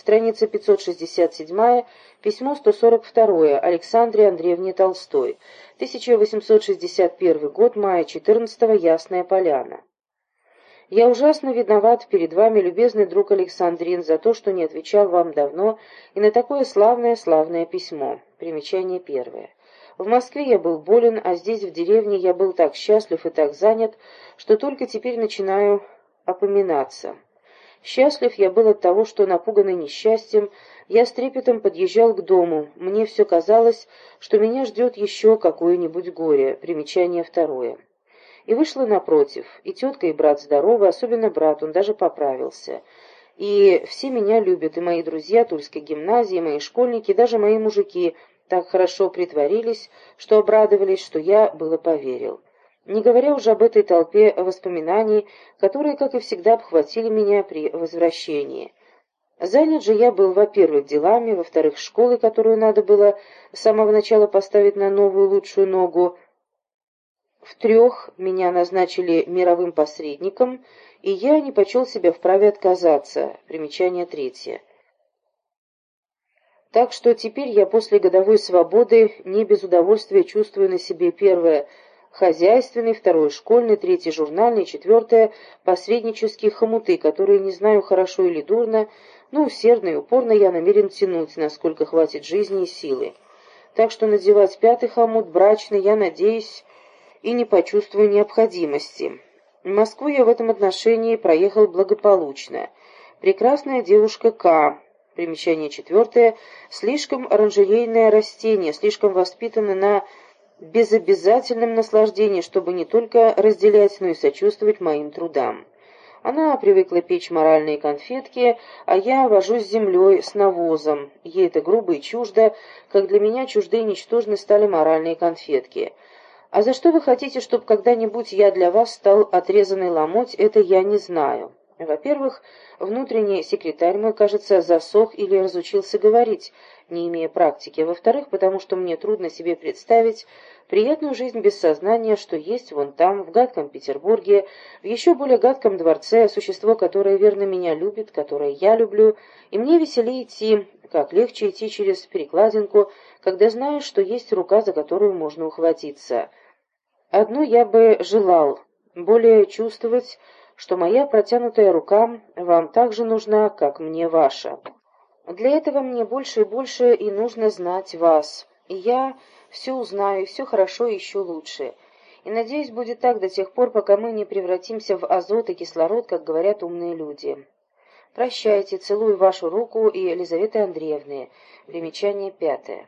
Страница 567, письмо 142 Александре Андреевне Толстой. 1861 год, мая 14 Ясная Поляна. Я ужасно виноват перед вами, любезный друг Александрин, за то, что не отвечал вам давно и на такое славное-славное письмо. Примечание первое. В Москве я был болен, а здесь, в деревне, я был так счастлив и так занят, что только теперь начинаю опоминаться. Счастлив я был от того, что, напуганный несчастьем, я с трепетом подъезжал к дому. Мне все казалось, что меня ждет еще какое-нибудь горе. Примечание второе. И вышло напротив. И тетка, и брат здоровы, особенно брат, он даже поправился. И все меня любят, и мои друзья Тульской гимназии, и мои школьники, и даже мои мужики так хорошо притворились, что обрадовались, что я было поверил не говоря уже об этой толпе воспоминаний, которые, как и всегда, обхватили меня при возвращении. Занят же я был, во-первых, делами, во-вторых, школой, которую надо было с самого начала поставить на новую лучшую ногу. В-трех, меня назначили мировым посредником, и я не почел себя вправе отказаться. Примечание третье. Так что теперь я после годовой свободы не без удовольствия чувствую на себе первое – хозяйственный, второй школьный, третий журнальный, четвертое посреднические хомуты, которые не знаю хорошо или дурно, но усердно и упорно я намерен тянуть, насколько хватит жизни и силы. Так что надевать пятый хомут, брачный, я надеюсь и не почувствую необходимости. Москву я в этом отношении проехал благополучно. Прекрасная девушка К. Примечание четвертое. Слишком оранжерейное растение, слишком воспитано на безобязательном наслаждении, чтобы не только разделять, но и сочувствовать моим трудам. Она привыкла печь моральные конфетки, а я вожусь с землей, с навозом. Ей это грубо и чуждо, как для меня чужды и ничтожны стали моральные конфетки. А за что вы хотите, чтобы когда-нибудь я для вас стал отрезанный ломоть, это я не знаю. Во-первых, внутренний секретарь мой, кажется, засох или разучился говорить, не имея практики. Во-вторых, потому что мне трудно себе представить приятную жизнь без сознания, что есть вон там, в гадком Петербурге, в еще более гадком дворце, существо, которое верно меня любит, которое я люблю, и мне веселее идти, как легче идти через перекладинку, когда знаешь, что есть рука, за которую можно ухватиться. Одно я бы желал, более чувствовать, что моя протянутая рука вам так же нужна, как мне ваша. Для этого мне больше и больше и нужно знать вас. И я все узнаю, все хорошо и еще лучше. И, надеюсь, будет так до тех пор, пока мы не превратимся в азот и кислород, как говорят умные люди. Прощайте, целую вашу руку и Елизаветы Андреевны. Примечание пятое.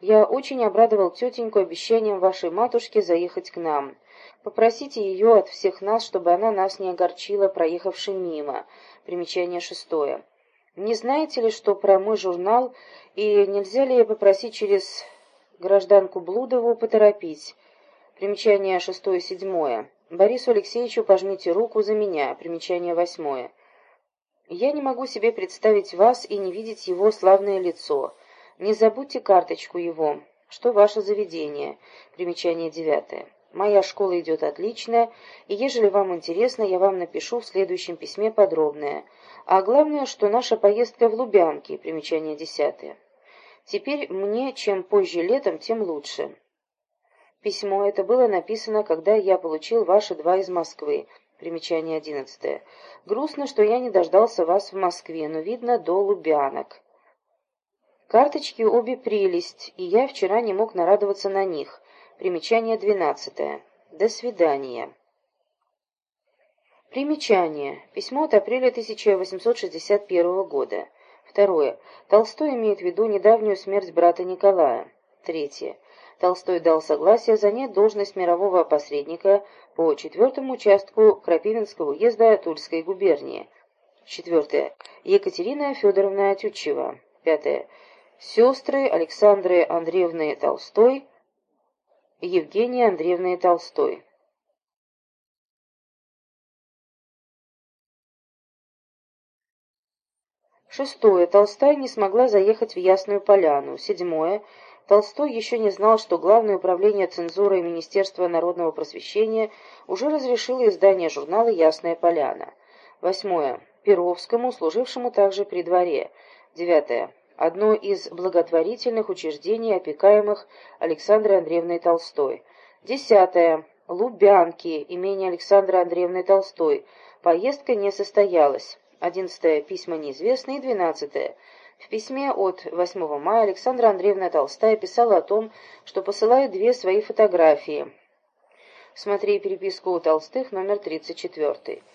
Я очень обрадовал тетеньку обещанием вашей матушки заехать к нам. Попросите ее от всех нас, чтобы она нас не огорчила, проехавши мимо. Примечание шестое. Не знаете ли, что про мой журнал, и нельзя ли попросить через гражданку Блудову поторопить? Примечание шестое седьмое. Борису Алексеевичу пожмите руку за меня. Примечание восьмое. Я не могу себе представить вас и не видеть его славное лицо. Не забудьте карточку его. Что ваше заведение? Примечание девятое. Моя школа идет отлично, и ежели вам интересно, я вам напишу в следующем письме подробное. А главное, что наша поездка в Лубянки, примечание десятое. Теперь мне чем позже летом, тем лучше. Письмо это было написано, когда я получил ваши два из Москвы, примечание одиннадцатое. Грустно, что я не дождался вас в Москве, но видно до Лубянок. Карточки обе прелесть, и я вчера не мог нарадоваться на них. Примечание 12. До свидания. Примечание. Письмо от апреля 1861 года. Второе. Толстой имеет в виду недавнюю смерть брата Николая. Третье. Толстой дал согласие занять должность мирового посредника по четвертому участку Крапивинского уезда Тульской губернии. Четвертое. Екатерина Федоровна Тютчева. Пятое. Сестры Александры Андреевны Толстой Евгения Андреевны Толстой. Шестое. Толстая не смогла заехать в Ясную Поляну. Седьмое. Толстой еще не знал, что Главное управление цензуры и Министерство народного просвещения уже разрешило издание журнала «Ясная поляна». Восьмое. Перовскому, служившему также при дворе. Девятое. Одно из благотворительных учреждений, опекаемых Александрой Андреевной Толстой. Десятое. Лубянки, имение Александры Андреевны Толстой. Поездка не состоялась. Одиннадцатое. Письма неизвестные. Двенадцатое. В письме от 8 мая Александра Андреевна Толстая писала о том, что посылает две свои фотографии. Смотри переписку у Толстых, номер 34.